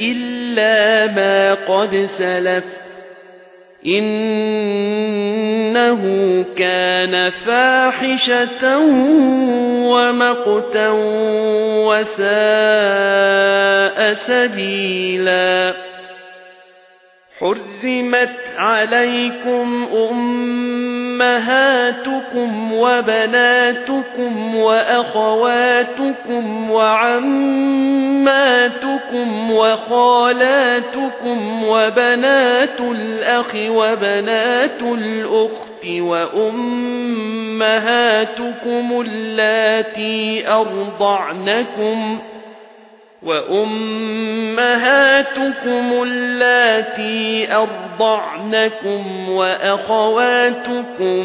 إِلَّا مَا قَدْ سَلَفَ. إِنَّهُ كَانَ فَاحِشَةً وَمَقْتًا وَسَاءَ سَبِيلًا. حُرِّمَتْ عَلَيْكُمْ أُمَّهَاتُكُمْ وَبَنَاتُكُمْ وَأَخَوَاتُكُمْ وَعَمَّاتُكُمْ وَخَالَاتُكُمْ وَبَنَاتُ الْأَخِ وَبَنَاتُ الْأُخْتِ وَأُمَّهَاتُكُمُ اللَّاتِي أَرْضَعْنَكُمْ وَأُمَّهَاتُكُمُ اللَّاتِي أَرْضَعْنَكُمْ وَأَخَوَاتُكُم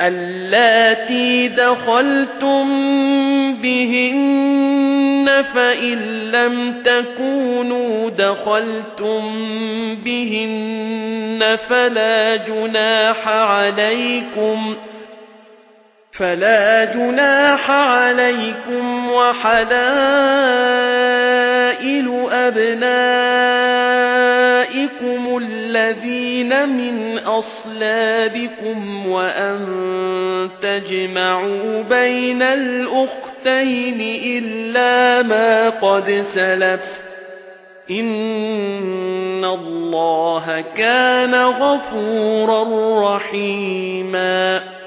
اللَّاتِي دَخَلْتُم بِهِنَّ فَإِن لَّمْ تَكُونُوا دَخَلْتُم بِهِنَّ فَلَا جُنَاحَ عَلَيْكُمْ فَلَا جُنَاحَ عَلَيْكُمْ وَحَلَائِلُ أَبْنَائِكُمُ الَّذِينَ مِنْ أَصْلَابِكُمْ وَأَن تَجْمَعُوا بَيْنَ الْأُخْتَيْنِ إِلَّا مَا قَدْ سَلَفَ إِنَّ اللَّهَ كَانَ غَفُورًا رَّحِيمًا